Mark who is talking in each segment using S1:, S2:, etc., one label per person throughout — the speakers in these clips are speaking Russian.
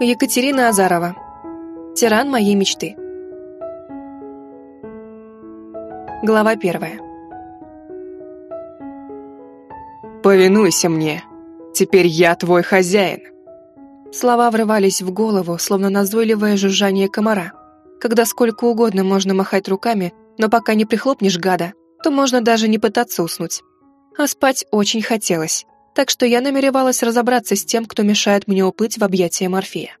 S1: Екатерина Азарова. Тиран моей мечты. Глава первая.
S2: «Повинуйся мне. Теперь я твой хозяин».
S1: Слова врывались в голову, словно назойливое жужжание комара. Когда сколько угодно можно махать руками, но пока не прихлопнешь гада, то можно даже не пытаться уснуть. А спать очень хотелось так что я намеревалась разобраться с тем, кто мешает мне уплыть в объятия Морфея.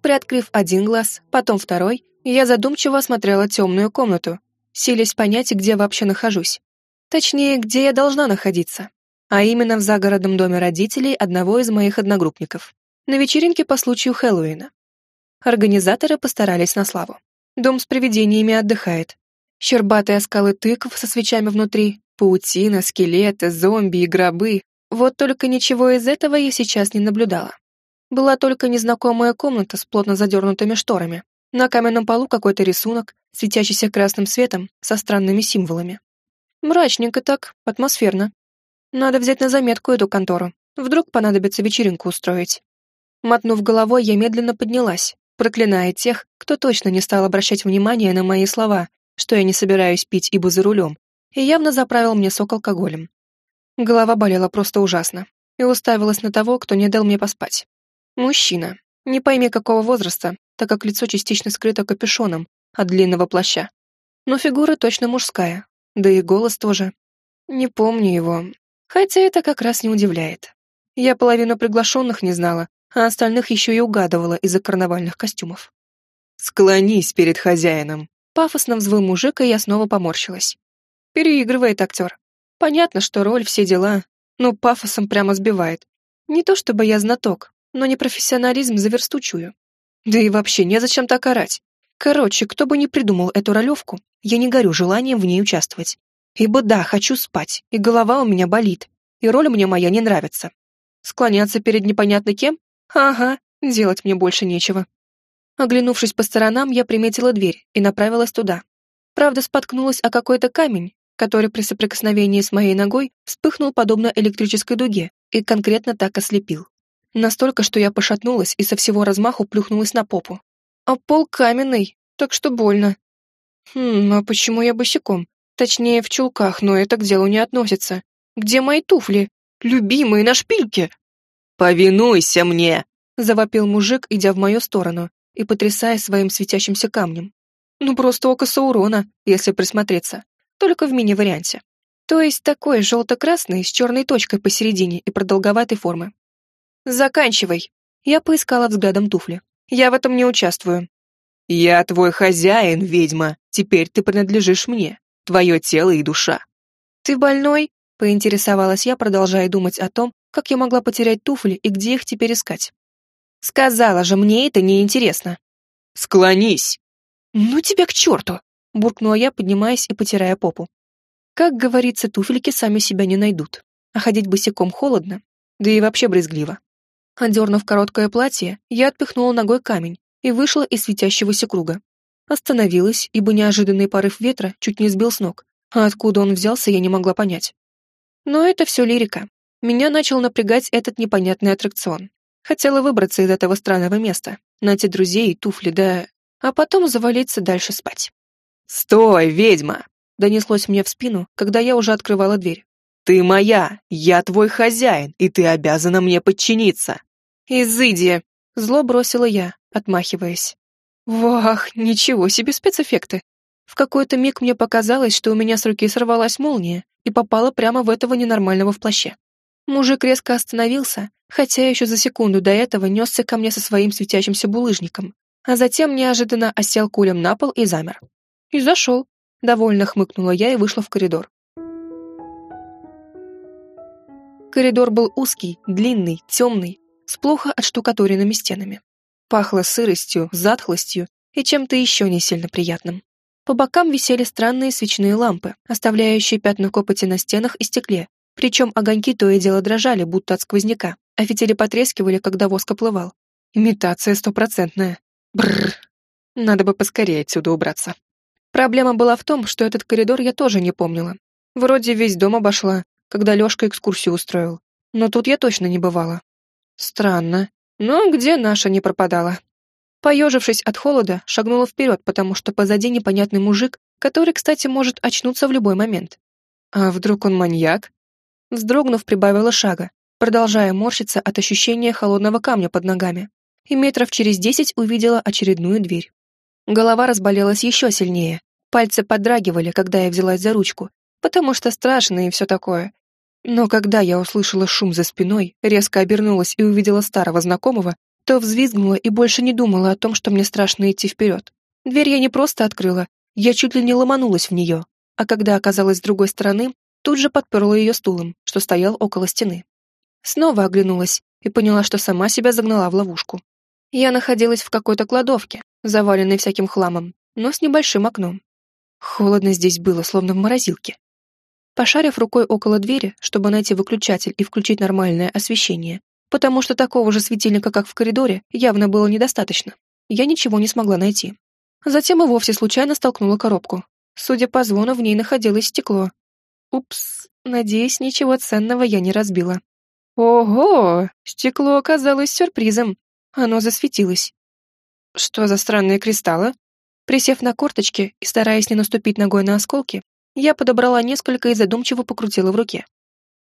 S1: Приоткрыв один глаз, потом второй, я задумчиво осмотрела темную комнату, силясь понять, где вообще нахожусь. Точнее, где я должна находиться. А именно в загородном доме родителей одного из моих одногруппников. На вечеринке по случаю Хэллоуина. Организаторы постарались на славу. Дом с привидениями отдыхает. Щербатые скалы тыкв со свечами внутри, паутина, скелеты, зомби и гробы, вот только ничего из этого я сейчас не наблюдала. Была только незнакомая комната с плотно задернутыми шторами. На каменном полу какой-то рисунок, светящийся красным светом, со странными символами. Мрачненько так, атмосферно. Надо взять на заметку эту контору. Вдруг понадобится вечеринку устроить. Мотнув головой, я медленно поднялась, проклиная тех, кто точно не стал обращать внимания на мои слова, что я не собираюсь пить ибо за рулем, и явно заправил мне сок алкоголем. Голова болела просто ужасно и уставилась на того, кто не дал мне поспать. Мужчина. Не пойми какого возраста, так как лицо частично скрыто капюшоном от длинного плаща. Но фигура точно мужская, да и голос тоже. Не помню его, хотя это как раз не удивляет. Я половину приглашенных не знала, а остальных еще и угадывала из-за карнавальных костюмов.
S2: «Склонись перед хозяином!»
S1: Пафосно взвыл мужик, и я снова поморщилась. Переигрывает актер. Понятно, что роль, все дела, но пафосом прямо сбивает. Не то чтобы я знаток, но непрофессионализм заверстучую. Да и вообще, незачем так орать. Короче, кто бы ни придумал эту ролевку, я не горю желанием в ней участвовать. Ибо да, хочу спать, и голова у меня болит, и роль мне моя не нравится. Склоняться перед непонятно кем? Ага, делать мне больше нечего. Оглянувшись по сторонам, я приметила дверь и направилась туда. Правда, споткнулась о какой-то камень, который при соприкосновении с моей ногой вспыхнул подобно электрической дуге и конкретно так ослепил. Настолько, что я пошатнулась и со всего размаху плюхнулась на попу. А пол каменный, так что больно. Хм, а почему я босиком? Точнее, в чулках, но это к делу не относится. Где мои туфли? Любимые, на шпильке!
S2: «Повинуйся мне!»
S1: — завопил мужик, идя в мою сторону и потрясая своим светящимся камнем. Ну, просто око Саурона, если присмотреться только в мини-варианте. То есть такой желто-красный с черной точкой посередине и продолговатой формы. «Заканчивай!» Я поискала взглядом туфли. «Я в этом не участвую».
S2: «Я твой хозяин, ведьма. Теперь ты принадлежишь мне. Твое тело и душа».
S1: «Ты больной?» — поинтересовалась я, продолжая думать о том, как я могла потерять туфли и где их теперь искать. «Сказала же, мне это неинтересно».
S2: «Склонись!»
S1: «Ну тебя к черту!» Буркнула я, поднимаясь и потирая попу. Как говорится, туфельки сами себя не найдут, а ходить босиком холодно, да и вообще брезгливо. Одернув короткое платье, я отпихнула ногой камень и вышла из светящегося круга. Остановилась, ибо неожиданный порыв ветра чуть не сбил с ног, а откуда он взялся, я не могла понять. Но это все лирика. Меня начал напрягать этот непонятный аттракцион. Хотела выбраться из этого странного места, найти друзей и туфли, да... А потом завалиться дальше спать.
S2: «Стой, ведьма!»
S1: — донеслось мне в спину, когда я уже открывала дверь.
S2: «Ты моя! Я твой хозяин, и ты обязана мне подчиниться!»
S1: «Изыди!» — зло бросила я, отмахиваясь. «Вах, ничего себе спецэффекты!» В какой-то миг мне показалось, что у меня с руки сорвалась молния и попала прямо в этого ненормального в плаще. Мужик резко остановился, хотя еще за секунду до этого несся ко мне со своим светящимся булыжником, а затем неожиданно осел кулем на пол и замер. «И зашел», — довольно хмыкнула я и вышла в коридор. Коридор был узкий, длинный, темный, с плохо отштукатуренными стенами. Пахло сыростью, затхлостью и чем-то еще не сильно приятным. По бокам висели странные свечные лампы, оставляющие пятна копоти на стенах и стекле, причем огоньки то и дело дрожали, будто от сквозняка, а фитили потрескивали, когда воск оплывал. Имитация стопроцентная. Бррр. Надо бы поскорее отсюда убраться. Проблема была в том, что этот коридор я тоже не помнила. Вроде весь дом обошла, когда Лёшка экскурсию устроил. Но тут я точно не бывала. Странно. Но где наша не пропадала? Поежившись от холода, шагнула вперед, потому что позади непонятный мужик, который, кстати, может очнуться в любой момент. А вдруг он маньяк? Вздрогнув, прибавила шага, продолжая морщиться от ощущения холодного камня под ногами. И метров через десять увидела очередную дверь. Голова разболелась еще сильнее. Пальцы подрагивали, когда я взялась за ручку, потому что страшно и все такое. Но когда я услышала шум за спиной, резко обернулась и увидела старого знакомого, то взвизгнула и больше не думала о том, что мне страшно идти вперед. Дверь я не просто открыла, я чуть ли не ломанулась в нее, а когда оказалась с другой стороны, тут же подперла ее стулом, что стоял около стены. Снова оглянулась и поняла, что сама себя загнала в ловушку. Я находилась в какой-то кладовке, заваленной всяким хламом, но с небольшим окном. Холодно здесь было, словно в морозилке. Пошарив рукой около двери, чтобы найти выключатель и включить нормальное освещение, потому что такого же светильника, как в коридоре, явно было недостаточно. Я ничего не смогла найти. Затем и вовсе случайно столкнула коробку. Судя по звону, в ней находилось стекло. Упс, надеюсь, ничего ценного я не разбила. Ого, стекло оказалось сюрпризом. Оно засветилось. Что за странные кристаллы? Присев на корточки и стараясь не наступить ногой на осколки, я подобрала несколько и задумчиво покрутила в руке.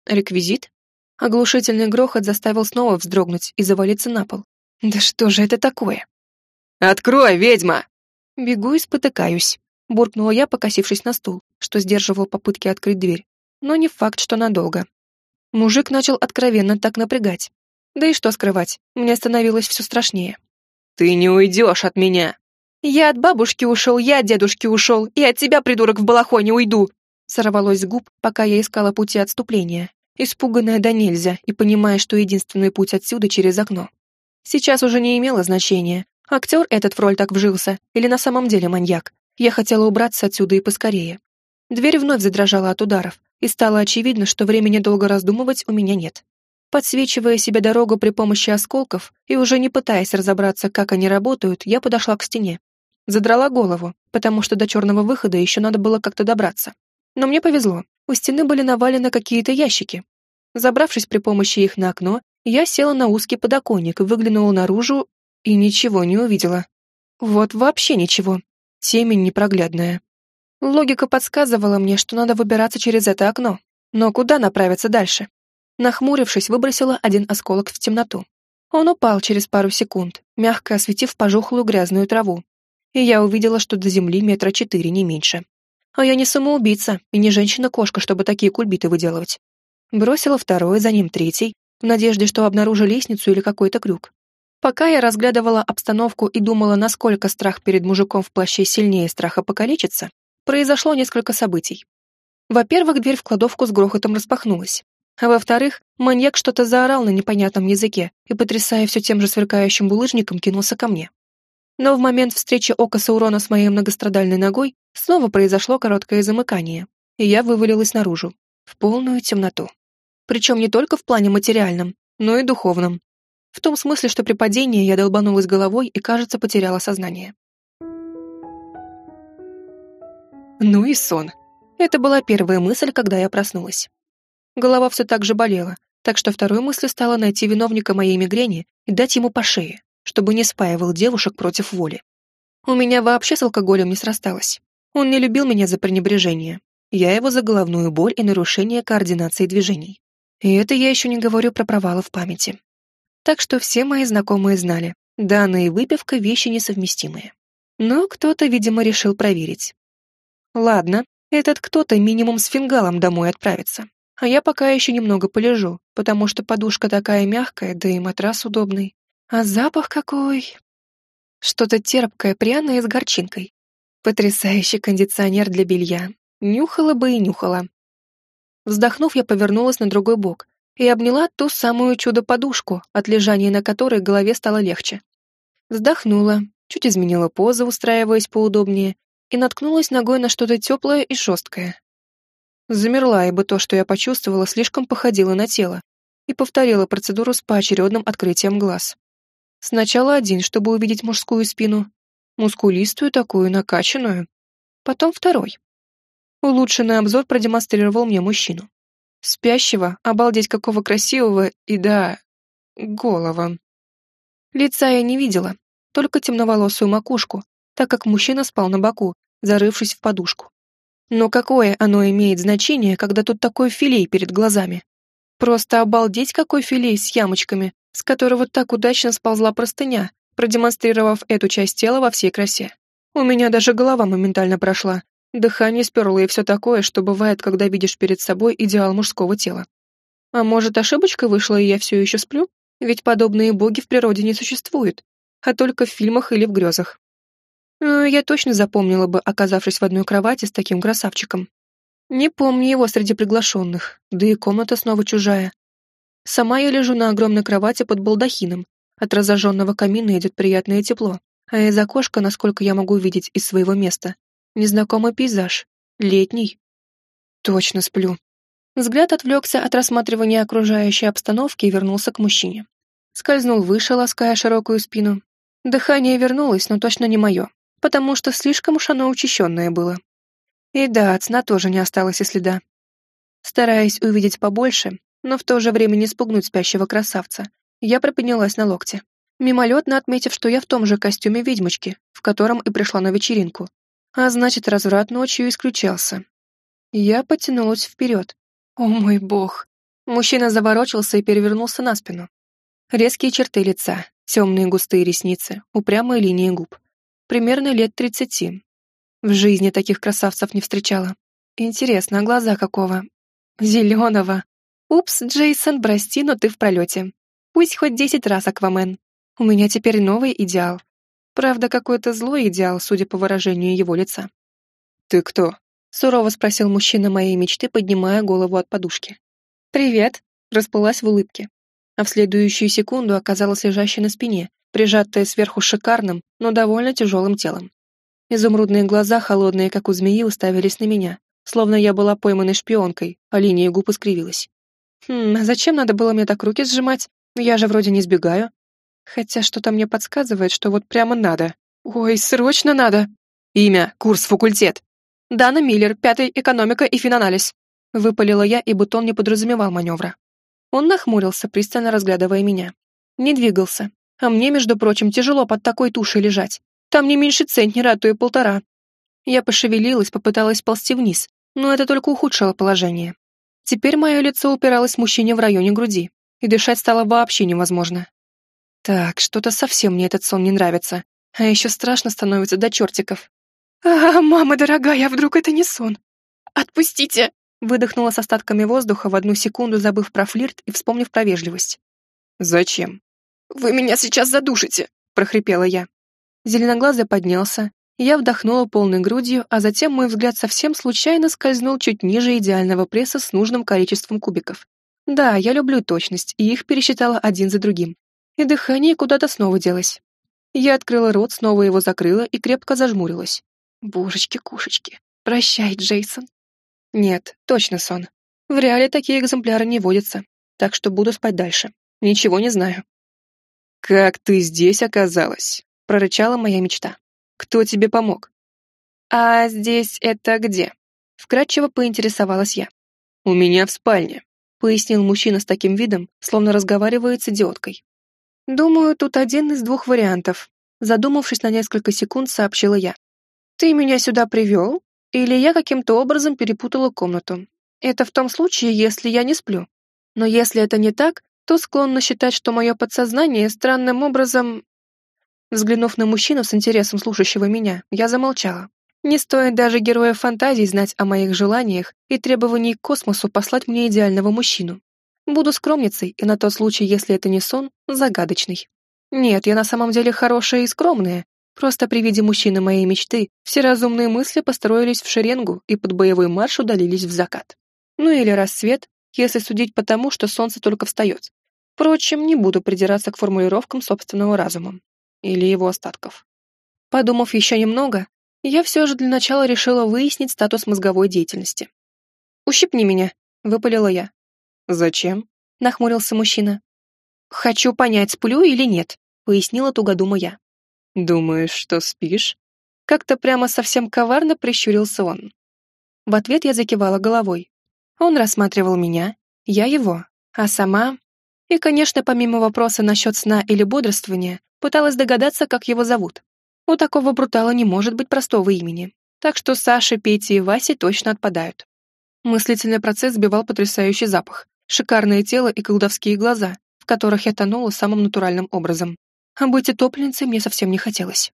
S1: Реквизит? Оглушительный грохот заставил снова вздрогнуть и завалиться на пол. Да что же это такое?
S2: «Открой, ведьма!»
S1: Бегу и спотыкаюсь. Буркнула я, покосившись на стул, что сдерживал попытки открыть дверь. Но не факт, что надолго. Мужик начал откровенно так напрягать. Да и что скрывать, мне становилось все страшнее.
S2: «Ты не уйдешь от меня!»
S1: «Я от бабушки ушел, я от дедушки ушел, и от тебя, придурок, в балахоне уйду!» Сорвалось с губ, пока я искала пути отступления испуганная до нельзя и понимая, что единственный путь отсюда через окно. Сейчас уже не имело значения, актер этот в роль так вжился или на самом деле маньяк. Я хотела убраться отсюда и поскорее. Дверь вновь задрожала от ударов, и стало очевидно, что времени долго раздумывать у меня нет. Подсвечивая себе дорогу при помощи осколков и уже не пытаясь разобраться, как они работают, я подошла к стене. Задрала голову, потому что до черного выхода еще надо было как-то добраться. Но мне повезло, у стены были навалены какие-то ящики. Забравшись при помощи их на окно, я села на узкий подоконник выглянула наружу и ничего не увидела. Вот вообще ничего. Темень непроглядная. Логика подсказывала мне, что надо выбираться через это окно. Но куда направиться дальше? Нахмурившись, выбросила один осколок в темноту. Он упал через пару секунд, мягко осветив пожухлую грязную траву. И я увидела, что до земли метра четыре, не меньше. А я не самоубийца и не женщина-кошка, чтобы такие кульбиты выделывать. Бросила второй, за ним третий, в надежде, что обнаружу лестницу или какой-то крюк. Пока я разглядывала обстановку и думала, насколько страх перед мужиком в плаще сильнее страха покалечиться, произошло несколько событий. Во-первых, дверь в кладовку с грохотом распахнулась. А во-вторых, маньяк что-то заорал на непонятном языке и, потрясая все тем же сверкающим булыжником, кинулся ко мне. Но в момент встречи ока Саурона с моей многострадальной ногой снова произошло короткое замыкание, и я вывалилась наружу, в полную темноту. Причем не только в плане материальном, но и духовном. В том смысле, что при падении я долбанулась головой и, кажется, потеряла сознание. Ну и сон. Это была первая мысль, когда я проснулась. Голова все так же болела, так что второй мыслью стало найти виновника моей мигрени и дать ему по шее чтобы не спаивал девушек против воли. У меня вообще с алкоголем не срасталось. Он не любил меня за пренебрежение. Я его за головную боль и нарушение координации движений. И это я еще не говорю про провалы в памяти. Так что все мои знакомые знали, данные и выпивка — вещи несовместимые. Но кто-то, видимо, решил проверить. Ладно, этот кто-то минимум с фингалом домой отправится. А я пока еще немного полежу, потому что подушка такая мягкая, да и матрас удобный. А запах какой! Что-то терпкое, пряное с горчинкой. Потрясающий кондиционер для белья. Нюхала бы и нюхала. Вздохнув, я повернулась на другой бок и обняла ту самую чудо-подушку, от лежания на которой голове стало легче. Вздохнула, чуть изменила позу, устраиваясь поудобнее, и наткнулась ногой на что-то теплое и жесткое. Замерла, ибо то, что я почувствовала, слишком походило на тело, и повторила процедуру с поочередным открытием глаз. Сначала один, чтобы увидеть мужскую спину, мускулистую такую, накачанную. Потом второй. Улучшенный обзор продемонстрировал мне мужчину. Спящего, обалдеть какого красивого и, да, голова. Лица я не видела, только темноволосую макушку, так как мужчина спал на боку, зарывшись в подушку. Но какое оно имеет значение, когда тут такой филей перед глазами? Просто обалдеть, какой филей с ямочками, с которого так удачно сползла простыня, продемонстрировав эту часть тела во всей красе. У меня даже голова моментально прошла, дыхание сперло и все такое, что бывает, когда видишь перед собой идеал мужского тела. А может, ошибочка вышла, и я все еще сплю? Ведь подобные боги в природе не существуют, а только в фильмах или в грезах. Э, я точно запомнила бы, оказавшись в одной кровати с таким красавчиком. Не помню его среди приглашенных, да и комната снова чужая. Сама я лежу на огромной кровати под балдахином. От разожженного камина идет приятное тепло, а из окошка, насколько я могу видеть из своего места, незнакомый пейзаж, летний. Точно сплю. Взгляд отвлекся от рассматривания окружающей обстановки и вернулся к мужчине. Скользнул выше, лаская широкую спину. Дыхание вернулось, но точно не мое потому что слишком уж оно учащенное было. И да, от сна тоже не осталось и следа. Стараясь увидеть побольше, но в то же время не спугнуть спящего красавца, я приподнялась на локте, мимолетно отметив, что я в том же костюме ведьмочки, в котором и пришла на вечеринку. А значит, разврат ночью исключался. Я потянулась вперед. О мой бог! Мужчина заворочился и перевернулся на спину. Резкие черты лица, темные густые ресницы, упрямые линии губ примерно лет тридцати. В жизни таких красавцев не встречала. Интересно, а глаза какого? Зеленого. Упс, Джейсон, прости, но ты в пролете. Пусть хоть десять раз, Аквамен. У меня теперь новый идеал. Правда, какой-то злой идеал, судя по выражению его лица.
S2: «Ты кто?»
S1: — сурово спросил мужчина моей мечты, поднимая голову от подушки. «Привет», — расплылась в улыбке. А в следующую секунду оказалась лежащей на спине, прижатая сверху шикарным, но довольно тяжелым телом. Изумрудные глаза, холодные, как у змеи, уставились на меня, словно я была пойманной шпионкой, а линия губ искривилась. Хм, а зачем надо было мне так руки сжимать? Я же вроде не сбегаю. Хотя что-то мне подсказывает, что вот прямо надо. Ой, срочно надо.
S2: Имя, курс, факультет.
S1: Дана Миллер, пятый экономика и финанализ. Выпалила я, и бутон не подразумевал маневра. Он нахмурился, пристально разглядывая меня. Не двигался, а мне, между прочим, тяжело под такой тушей лежать. Там не меньше центнера, а то и полтора. Я пошевелилась, попыталась ползти вниз, но это только ухудшило положение. Теперь мое лицо упиралось мужчине в районе груди, и дышать стало вообще невозможно. Так, что-то совсем мне этот сон не нравится. А еще страшно становится до чертиков. «А, мама дорогая, а вдруг это не сон? Отпустите!» Выдохнула с остатками воздуха в одну секунду, забыв про флирт и вспомнив про вежливость.
S2: «Зачем?»
S1: «Вы меня сейчас задушите!» — прохрипела я. Зеленоглазый поднялся, я вдохнула полной грудью, а затем мой взгляд совсем случайно скользнул чуть ниже идеального пресса с нужным количеством кубиков. Да, я люблю точность, и их пересчитала один за другим. И дыхание куда-то снова делось. Я открыла рот, снова его закрыла и крепко зажмурилась. Божечки-кушечки, прощай, Джейсон. Нет, точно сон. В реале такие экземпляры не водятся, так что буду спать дальше. Ничего не знаю.
S2: «Как ты здесь оказалась?» — прорычала моя мечта. «Кто тебе помог?»
S1: «А здесь это где?» — вкратчиво поинтересовалась я.
S2: «У меня в спальне», —
S1: пояснил мужчина с таким видом, словно разговаривает с идиоткой. «Думаю, тут один из двух вариантов», — задумавшись на несколько секунд, сообщила я. «Ты меня сюда привел, или я каким-то образом перепутала комнату? Это в том случае, если я не сплю. Но если это не так, то склонна считать, что мое подсознание странным образом... Взглянув на мужчину с интересом слушающего меня, я замолчала. Не стоит даже героев фантазий знать о моих желаниях и требований к космосу послать мне идеального мужчину. Буду скромницей, и на тот случай, если это не сон, загадочный. Нет, я на самом деле хорошая и скромная. Просто при виде мужчины моей мечты все разумные мысли построились в шеренгу и под боевой марш удалились в закат. Ну или рассвет, если судить по тому, что солнце только встает. Впрочем, не буду придираться к формулировкам собственного разума. Или его остатков. Подумав еще немного, я все же для начала решила выяснить статус мозговой деятельности. «Ущипни меня», — выпалила я.
S2: «Зачем?»
S1: — нахмурился мужчина. «Хочу понять, сплю или нет», — пояснила тугодума я.
S2: «Думаешь, что спишь?»
S1: Как-то прямо совсем коварно прищурился он. В ответ я закивала головой. Он рассматривал меня, я его, а сама И, конечно, помимо вопроса насчет сна или бодрствования, пыталась догадаться, как его зовут. У такого брутала не может быть простого имени. Так что Саша, Петя и Вася точно отпадают. Мыслительный процесс сбивал потрясающий запах, шикарное тело и колдовские глаза, в которых я тонула самым натуральным образом. А быть утопленницей мне совсем не хотелось.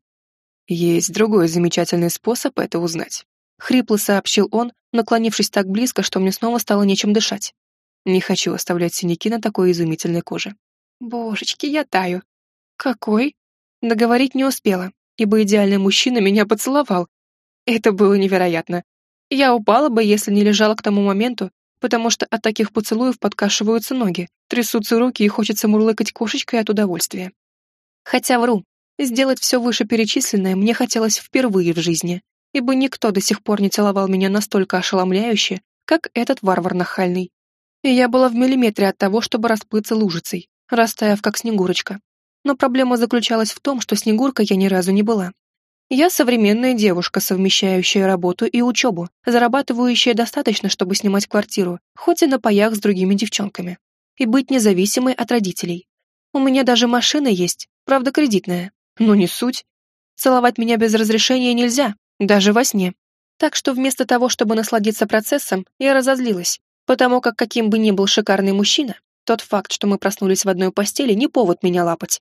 S2: Есть другой замечательный способ это узнать. Хрипло сообщил он, наклонившись так близко, что мне снова стало нечем дышать. Не хочу оставлять синяки на такой изумительной коже.
S1: Божечки, я таю. Какой? Договорить не успела, ибо идеальный мужчина меня поцеловал. Это было невероятно. Я упала бы, если не лежала к тому моменту, потому что от таких поцелуев подкашиваются ноги, трясутся руки и хочется мурлыкать кошечкой от удовольствия. Хотя вру, сделать все вышеперечисленное мне хотелось впервые в жизни, ибо никто до сих пор не целовал меня настолько ошеломляюще, как этот варвар нахальный. И я была в миллиметре от того, чтобы расплыться лужицей, растаяв как снегурочка. Но проблема заключалась в том, что снегурка я ни разу не была. Я современная девушка, совмещающая работу и учебу, зарабатывающая достаточно, чтобы снимать квартиру, хоть и на паях с другими девчонками, и быть независимой от родителей. У меня даже машина есть, правда кредитная, но не суть. Целовать меня без разрешения нельзя, даже во сне. Так что вместо того, чтобы насладиться процессом, я разозлилась, потому как каким бы ни был шикарный мужчина, тот факт, что мы проснулись в одной постели, не повод меня лапать.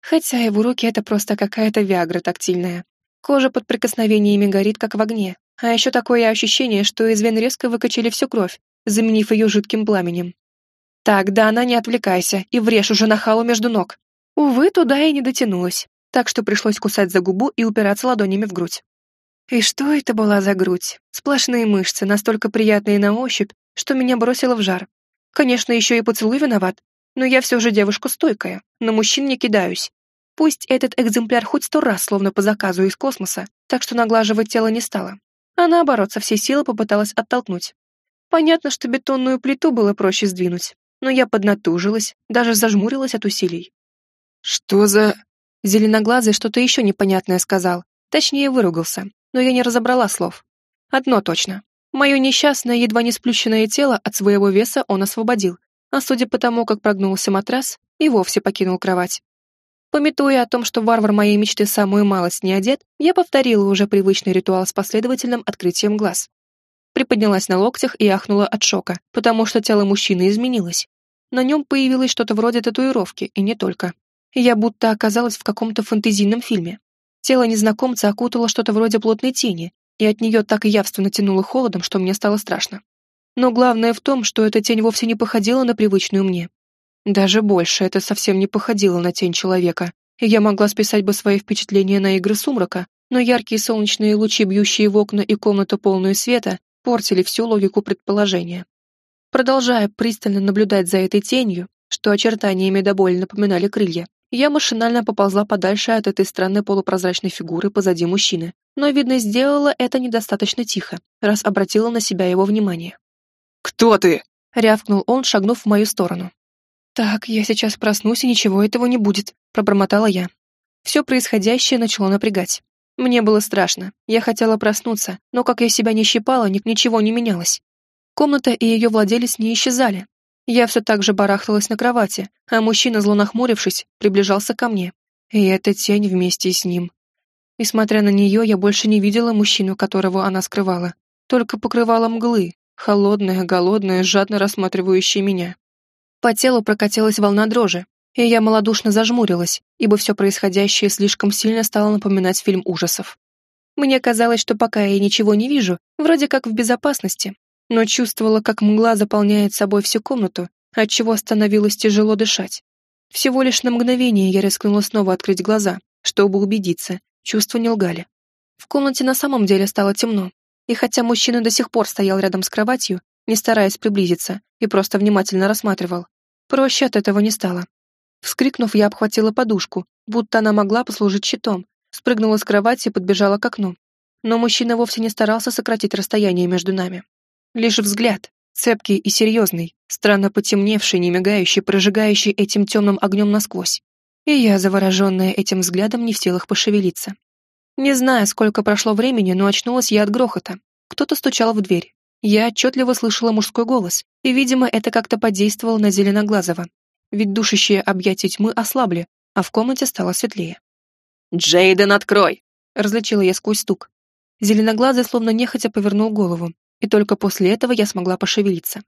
S1: Хотя его руки — это просто какая-то виагра тактильная. Кожа под прикосновениями горит, как в огне. А еще такое ощущение, что из вен резко выкачали всю кровь, заменив ее жидким пламенем. Так, да, она не отвлекайся и врежь уже нахалу между ног. Увы, туда и не дотянулась, так что пришлось кусать за губу и упираться ладонями в грудь. И что это была за грудь? Сплошные мышцы, настолько приятные на ощупь, что меня бросило в жар. Конечно, еще и поцелуй виноват, но я все же девушка стойкая, на мужчин не кидаюсь. Пусть этот экземпляр хоть сто раз словно по заказу из космоса, так что наглаживать тело не стало, а наоборот со всей силы попыталась оттолкнуть. Понятно, что бетонную плиту было проще сдвинуть, но я поднатужилась, даже зажмурилась от усилий.
S2: «Что за...»
S1: Зеленоглазый что-то еще непонятное сказал, точнее выругался, но я не разобрала слов. Одно точно. Мое несчастное, едва не сплющенное тело от своего веса он освободил, а судя по тому, как прогнулся матрас, и вовсе покинул кровать. Пометуя о том, что варвар моей мечты самую малость не одет, я повторила уже привычный ритуал с последовательным открытием глаз. Приподнялась на локтях и ахнула от шока, потому что тело мужчины изменилось. На нем появилось что-то вроде татуировки, и не только. Я будто оказалась в каком-то фэнтезийном фильме. Тело незнакомца окутало что-то вроде плотной тени, и от нее так явственно тянуло холодом, что мне стало страшно. Но главное в том, что эта тень вовсе не походила на привычную мне. Даже больше это совсем не походило на тень человека, и я могла списать бы свои впечатления на игры сумрака, но яркие солнечные лучи, бьющие в окна и комнату полную света, портили всю логику предположения. Продолжая пристально наблюдать за этой тенью, что очертаниями до боли напоминали крылья, я машинально поползла подальше от этой странной полупрозрачной фигуры позади мужчины, но, видно, сделала это недостаточно тихо, раз обратила на себя его внимание.
S2: «Кто ты?»
S1: — рявкнул он, шагнув в мою сторону. «Так, я сейчас проснусь, и ничего этого не будет», — пробормотала я. Все происходящее начало напрягать. Мне было страшно. Я хотела проснуться, но как я себя не щипала, ничего не менялось. Комната и ее владелец не исчезали. Я все так же барахталась на кровати, а мужчина, зло нахмурившись, приближался ко мне. И эта тень вместе с ним. И смотря на нее, я больше не видела мужчину, которого она скрывала. Только покрывала мглы, холодная, голодная, жадно рассматривающая меня. По телу прокатилась волна дрожи, и я малодушно зажмурилась, ибо все происходящее слишком сильно стало напоминать фильм ужасов. Мне казалось, что пока я ничего не вижу, вроде как в безопасности, но чувствовала, как мгла заполняет собой всю комнату, отчего становилось тяжело дышать. Всего лишь на мгновение я рискнула снова открыть глаза, чтобы убедиться, чувства не лгали. В комнате на самом деле стало темно, и хотя мужчина до сих пор стоял рядом с кроватью, не стараясь приблизиться, и просто внимательно рассматривал. Проще от этого не стало. Вскрикнув, я обхватила подушку, будто она могла послужить щитом, спрыгнула с кровати и подбежала к окну. Но мужчина вовсе не старался сократить расстояние между нами. Лишь взгляд, цепкий и серьезный, странно потемневший, не мигающий, прожигающий этим темным огнем насквозь. И я, завороженная этим взглядом, не в силах пошевелиться. Не знаю, сколько прошло времени, но очнулась я от грохота. Кто-то стучал в дверь. Я отчетливо слышала мужской голос, и, видимо, это как-то подействовало на Зеленоглазого. ведь душащие объятия тьмы ослабли, а в комнате стало светлее.
S2: «Джейден, открой!» — различила я сквозь стук.
S1: Зеленоглазый словно нехотя повернул голову, и только после этого я смогла пошевелиться.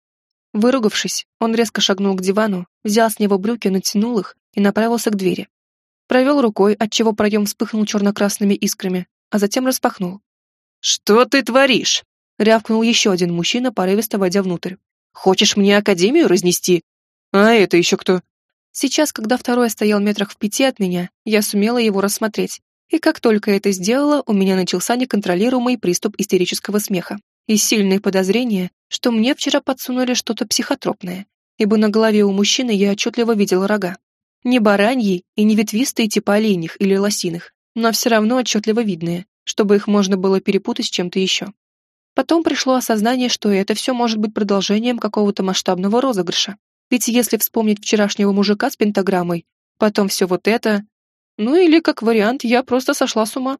S1: Выругавшись, он резко шагнул к дивану, взял с него брюки, натянул их и направился к двери. Провел рукой, отчего проем вспыхнул черно-красными искрами, а затем распахнул.
S2: «Что ты творишь?»
S1: — рявкнул еще один мужчина, порывисто войдя внутрь.
S2: «Хочешь мне Академию разнести? А это еще кто?»
S1: Сейчас, когда второй стоял метрах в пяти от меня, я сумела его рассмотреть. И как только это сделала, у меня начался неконтролируемый приступ истерического смеха и сильные подозрения, что мне вчера подсунули что-то психотропное, ибо на голове у мужчины я отчетливо видела рога. Не бараньи и не ветвистые типа оленьих или лосиных, но все равно отчетливо видные, чтобы их можно было перепутать с чем-то еще. Потом пришло осознание, что это все может быть продолжением какого-то масштабного розыгрыша. Ведь если вспомнить вчерашнего мужика с пентаграммой, потом все вот это... Ну или, как вариант, я просто сошла с ума.